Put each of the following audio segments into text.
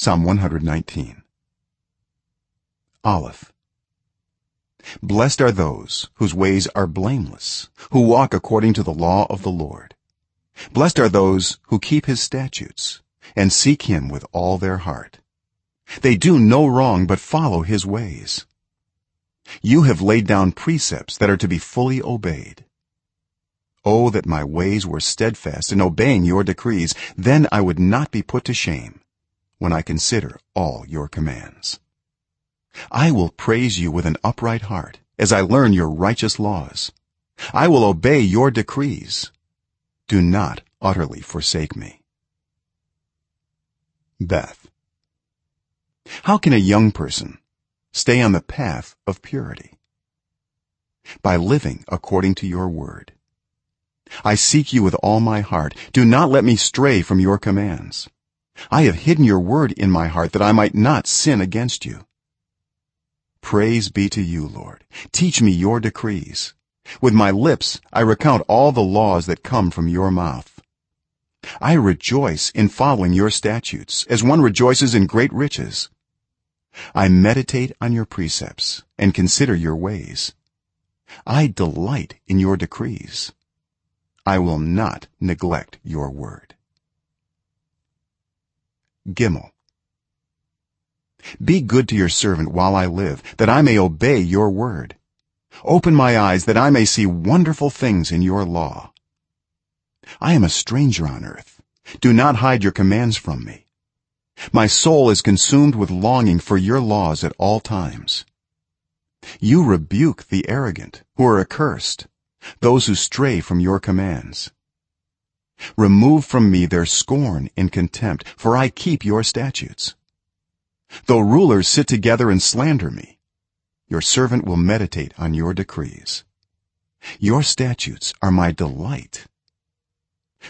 psalm 119 aleph blessed are those whose ways are blameless who walk according to the law of the lord. Blessed are those who keep his statutes and seek him with all their heart. They do no wrong but follow his ways. You have laid down precepts that are to be fully obeyed. Oh that my ways were steadfast in obeying your decrees. Then i would not be put to shame when i consider all your commands. I will praise you with an upright heart as i learn your righteous laws. I will obey your decrees. Do not utterly forsake me. Beth. How can a young person stay on the path of purity? By living according to your word. I seek you with all my heart. Do not let me stray from your commands i have hidden your word in my heart that i might not sin against you. Praise be to you lord. Teach me your decrees. With my lips i recount all the laws that come from your mouth. I rejoice in following your statutes as one rejoices in great riches. I meditate on your precepts and consider your ways. I delight in your decrees. I will not neglect your word gimel. Be good to your servant while i live that i may obey your word. Open my eyes that i may see wonderful things in your law. I am a stranger on earth. Do not hide your commands from me. My soul is consumed with longing for your laws at all times. You rebuke the arrogant who are accursed those who stray from your commands remove from me their scorn and contempt for i keep your statutes. Though rulers sit together and slander me your servant will meditate on your decrees. Your statutes are my delight.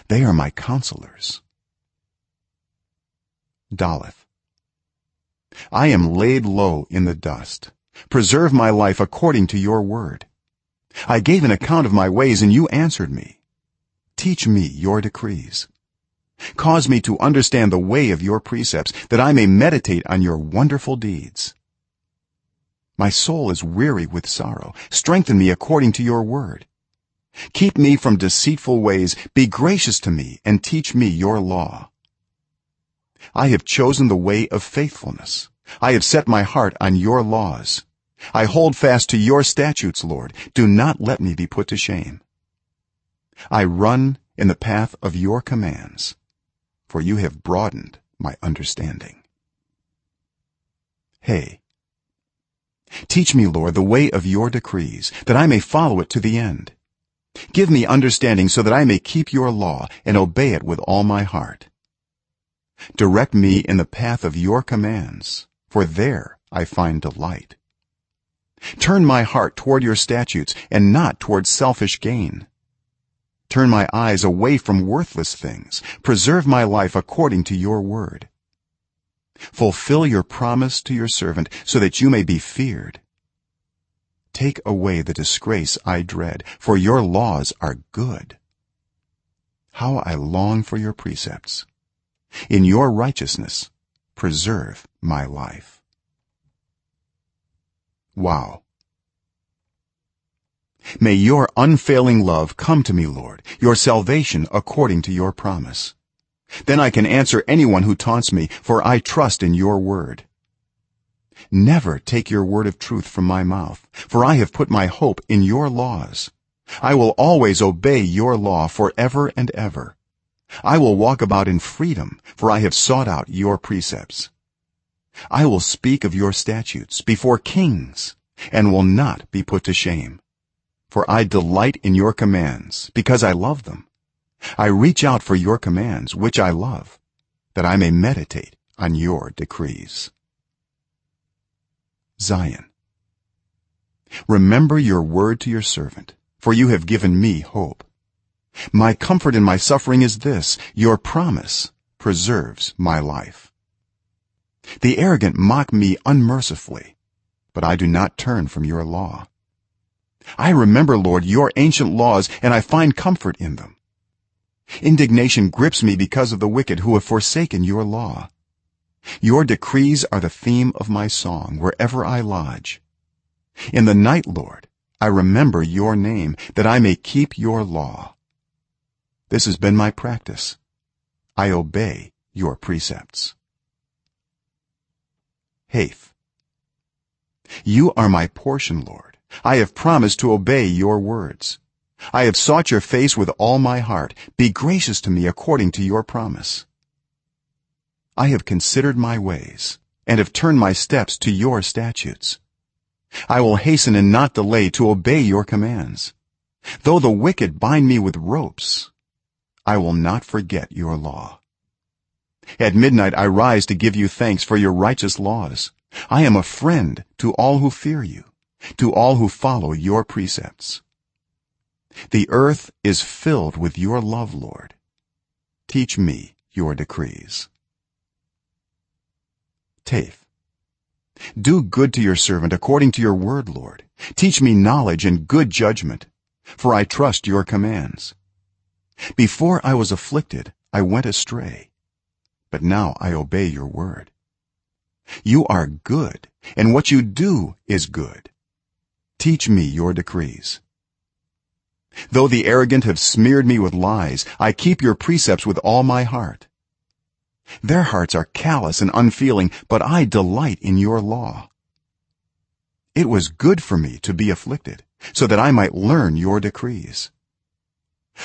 They are my counselors. Daleth i am laid low in the dust. Preserve my life according to your word. I gave an account of my ways and you answered me teach me your decrees. Cause me to understand the way of your precepts that i may meditate on your wonderful deeds. My soul is weary with sorrow. Strengthen me according to your word. Keep me from deceitful ways. Be gracious to me and teach me your law. I have chosen the way of faithfulness. I have set my heart on your laws. I hold fast to your statutes lord. Do not let me be put to shame i run in the path of your commands for you have broadened my understanding. He teach me lord the way of your decrees that i may follow it to the end. Give me understanding so that i may keep your law and obey it with all my heart. Direct me in the path of your commands for there i find delight. Turn my heart toward your statutes and not toward selfish gain turn my eyes away from worthless things. Preserve my life according to your word. Fulfill your promise to your servant so that you may be feared. Take away the disgrace i dread for your laws are good. How i long for your precepts. In your righteousness preserve my life. Waw may your unfailing love come to me lord your salvation according to your promise. Then i can answer anyone who taunts me for i trust in your word. Never take your word of truth from my mouth for i have put my hope in your laws. I will always obey your law forever and ever. I will walk about in freedom for i have sought out your precepts. I will speak of your statutes before kings and will not be put to shame for i delight in your commands because i love them. I reach out for your commands which i love that i may meditate on your decrees. Zayin. Remember your word to your servant for you have given me hope. My comfort in my suffering is this your promise preserves my life. The arrogant mock me unmercifully but i do not turn from your law i remember lord your ancient laws and i find comfort in them. Indignation grips me because of the wicked who have forsaken your law. Your decrees are the theme of my song wherever i lodge. In the night lord i remember your name that i may keep your law. This has been my practice. I obey your precepts. Heth. you are my portion lord i have promised to obey your words. I have sought your face with all my heart. Be gracious to me according to your promise. I have considered my ways and have turned my steps to your statutes. I will hasten and not delay to obey your commands. Though the wicked bind me with ropes i will not forget your law. At midnight i rise to give you thanks for your righteous laws. I am a friend to all who fear you to all who follow your precepts. The earth is filled with your love lord. Teach me your decrees. Teth. do good to your servant according to your word lord. Teach me knowledge and good judgment for i trust your commands. Before i was afflicted i went astray but now i obey your word. You are good and what you do is good teach me your decrees. Though the arrogant have smeared me with lies i keep your precepts with all my heart. Their hearts are callous and unfeeling but i delight in your law. It was good for me to be afflicted so that i might learn your decrees.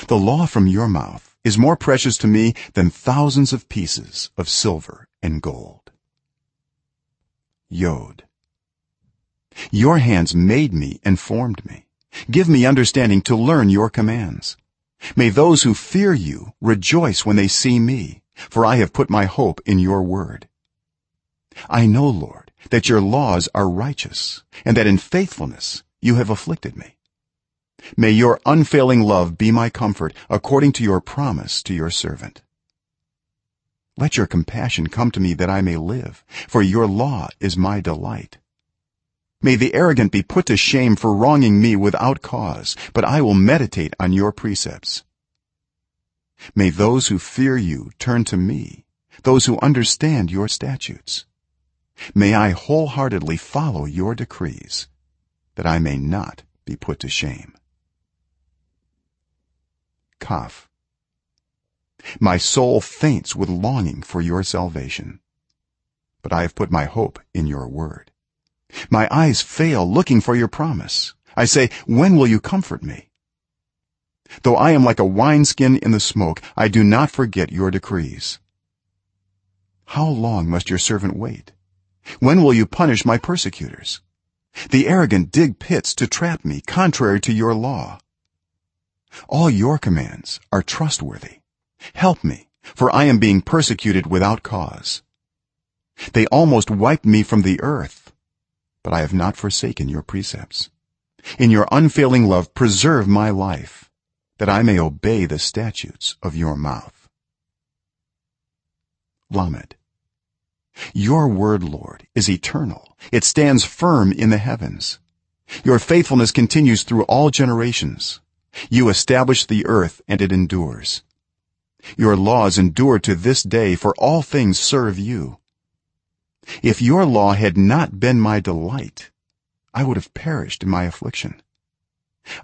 The law from your mouth is more precious to me than thousands of pieces of silver and gold. Yod your hands made me and formed me. Give me understanding to learn your commands. May those who fear you rejoice when they see me for i have put my hope in your word. I know lord that your laws are righteous and that in faithfulness you have afflicted me. May your unfailing love be my comfort according to your promise to your servant. Let your compassion come to me that i may live for your law is my delight may the arrogant be put to shame for wronging me without cause but i will meditate on your precepts. May those who fear you turn to me those who understand your statutes. May i wholeheartedly follow your decrees that i may not be put to shame. Kaf my soul faints with longing for your salvation but i have put my hope in your word my eyes fail looking for your promise. I say when will you comfort me? Though i am like a wineskin in the smoke i do not forget your decrees. How long must your servant wait? When will you punish my persecutors? The arrogant dig pits to trap me contrary to your law. All your commands are trustworthy. Help me for i am being persecuted without cause. They almost wiped me from the earth but i have not forsaken your precepts. In your unfailing love preserve my life that i may obey the statutes of your mouth. Lamed your word lord is eternal. It stands firm in the heavens. Your faithfulness continues through all generations. You establish the earth and it endures. Your laws endure to this day for all things serve you if your law had not been my delight i would have perished in my affliction.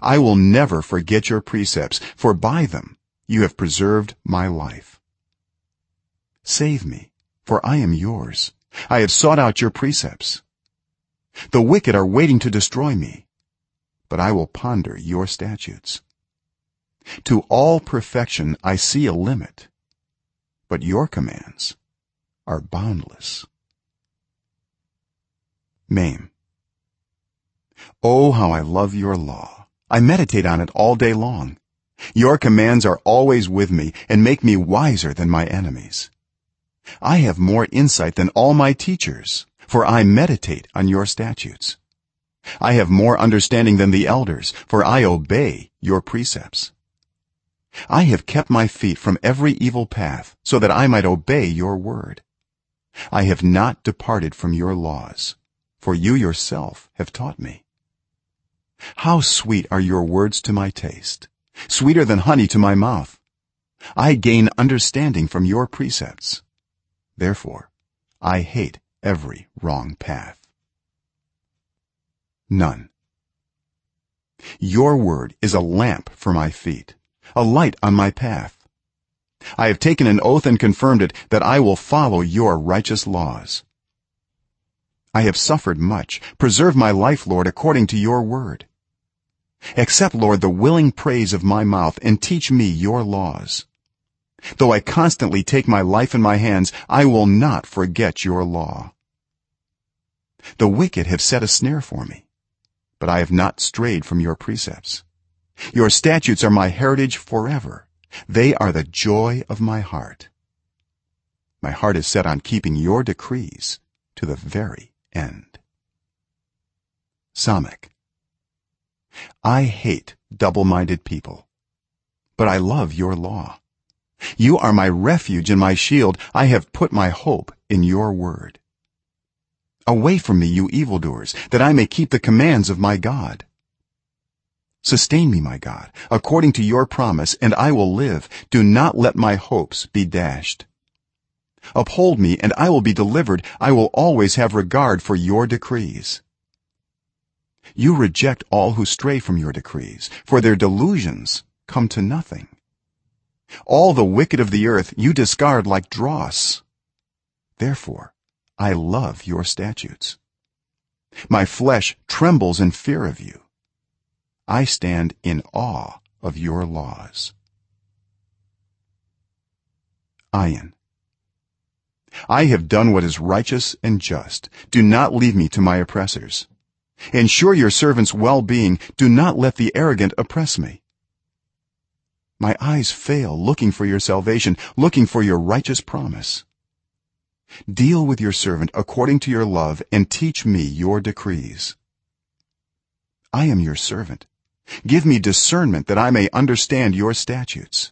I will never forget your precepts for by them you have preserved my life. Save me for i am yours. I have sought out your precepts. The wicked are waiting to destroy me but i will ponder your statutes. To all perfection i see a limit but your commands are boundless mem oh how i love your law. I meditate on it all day long. Your commands are always with me and make me wiser than my enemies. I have more insight than all my teachers for i meditate on your statutes. I have more understanding than the elders for i obey your precepts. I have kept my feet from every evil path so that i might obey your word. I have not departed from your laws for you yourself have taught me. How sweet are your words to my taste sweeter than honey to my mouth. I gain understanding from your precepts. Therefore i hate every wrong path. Nun. Your word is a lamp for my feet a light on my path. I have taken an oath and confirmed it that i will follow your righteous laws i have suffered much. Preserve my life lord according to your word. Accept lord the willing praise of my mouth and teach me your laws. Though i constantly take my life in my hands i will not forget your law. The wicked have set a snare for me but i have not strayed from your precepts. Your statutes are my heritage forever. They are the joy of my heart. My heart is set on keeping your decrees to the very end. Samekh i hate double-minded people but i love your law. You are my refuge and my shield. I have put my hope in your word. Away from me you evildoers that i may keep the commands of my god. Sustain me my god according to your promise and i will live. Do not let my hopes be dashed uphold me and i will be delivered. I will always have regard for your decrees. You reject all who stray from your decrees for their delusions come to nothing. All the wicked of the earth you discard like dross. Therefore i love your statutes. My flesh trembles in fear of you. I stand in awe of your laws. Ayin i have done what is righteous and just. Do not leave me to my oppressors. Ensure your servants well-being. Do not let the arrogant oppress me. My eyes fail looking for your salvation looking for your righteous promise. Deal with your servant according to your love and teach me your decrees. I am your servant. Give me discernment that i may understand your statutes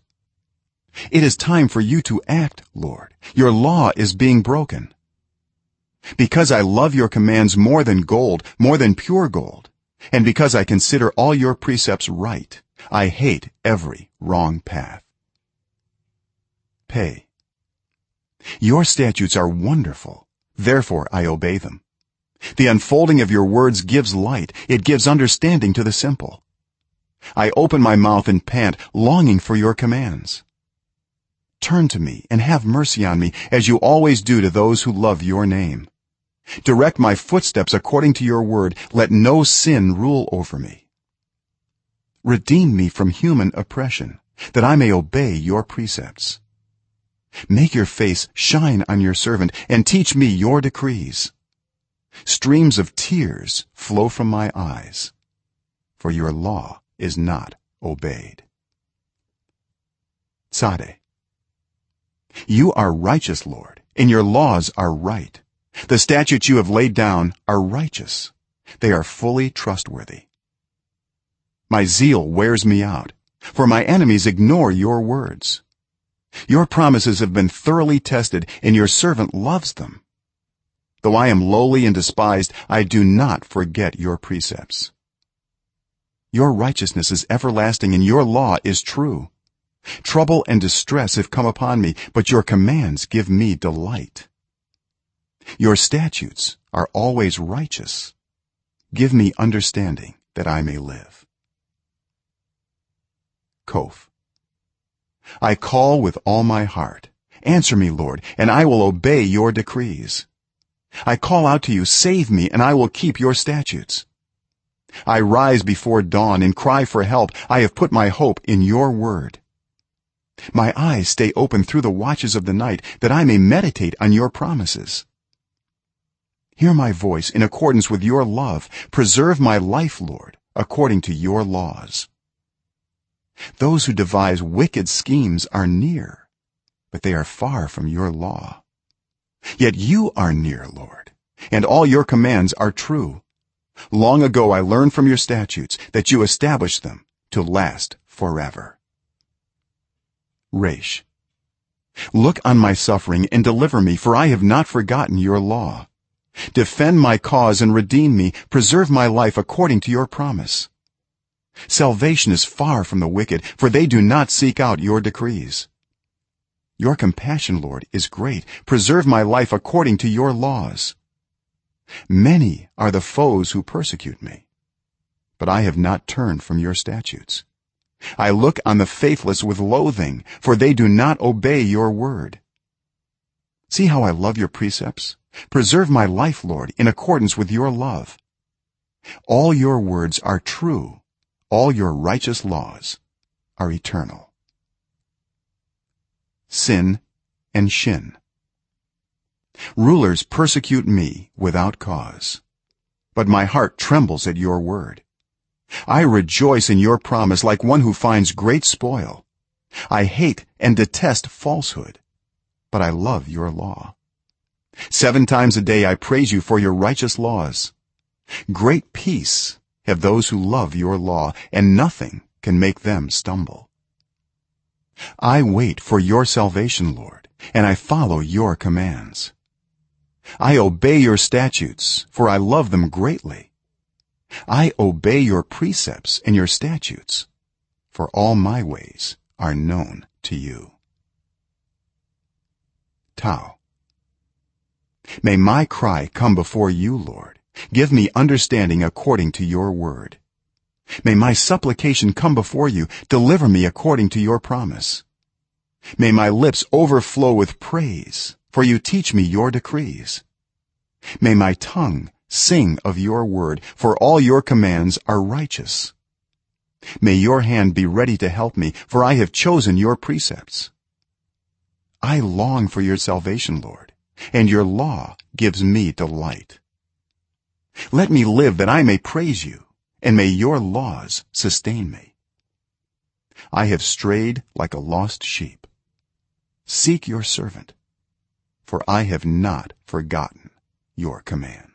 it is time for you to act lord. Your law is being broken. Because i love your commands more than gold more than pure gold and because i consider all your precepts right i hate every wrong path. Pe. Your statutes are wonderful therefore i obey them. The unfolding of your words gives light it gives understanding to the simple. I open my mouth and pant longing for your commands turn to me and have mercy on me as you always do to those who love your name. Direct my footsteps according to your word. Let no sin rule over me. Redeem me from human oppression that i may obey your precepts. Make your face shine on your servant and teach me your decrees. Streams of tears flow from my eyes for your law is not obeyed. Tsadhe you are righteous lord and your laws are right. The statutes you have laid down are righteous. They are fully trustworthy. My zeal wears me out for my enemies ignore your words. Your promises have been thoroughly tested and your servant loves them. Though i am lowly and despised i do not forget your precepts. Your righteousness is everlasting and your law is true trouble and distress have come upon me but your commands give me delight. Your statutes are always righteous. Give me understanding that i may live. Qoph i call with all my heart. Answer me lord and i will obey your decrees. I call out to you save me and i will keep your statutes. I rise before dawn and cry for help. I have put my hope in your word my eyes stay open through the watches of the night that i may meditate on your promises. Hear my voice in accordance with your love. Preserve my life lord according to your laws. Those who devise wicked schemes are near but they are far from your law. Yet you are near lord and all your commands are true. Long ago i learned from your statutes that you established them to last forever resh look on my suffering and deliver me for i have not forgotten your law. Defend my cause and redeem me. Preserve my life according to your promise. Salvation is far from the wicked for they do not seek out your decrees. Your compassion lord is great. Preserve my life according to your laws. Many are the foes who persecute me but i have not turned from your statutes i look on the faithless with loathing for they do not obey your word. See how i love your precepts? Preserve my life lord in accordance with your love. All your words are true. All your righteous laws are eternal. Sin and shin. Rulers persecute me without cause but my heart trembles at your word i rejoice in your promise like one who finds great spoil. I hate and detest falsehood but i love your law. 7 times a day i praise you for your righteous laws. Great peace have those who love your law and nothing can make them stumble. I wait for your salvation lord and i follow your commands. I obey your statutes for i love them greatly i obey your precepts and your statutes for all my ways are known to you. Tau may my cry come before you lord. Give me understanding according to your word. May my supplication come before you. Deliver me according to your promise. May my lips overflow with praise for you teach me your decrees. May my tongue sing of your word for all your commands are righteous. May your hand be ready to help me for i have chosen your precepts. I long for your salvation lord and your law gives me delight. Let me live that i may praise you and may your laws sustain me. I have strayed like a lost sheep. Seek your servant for i have not forgotten your command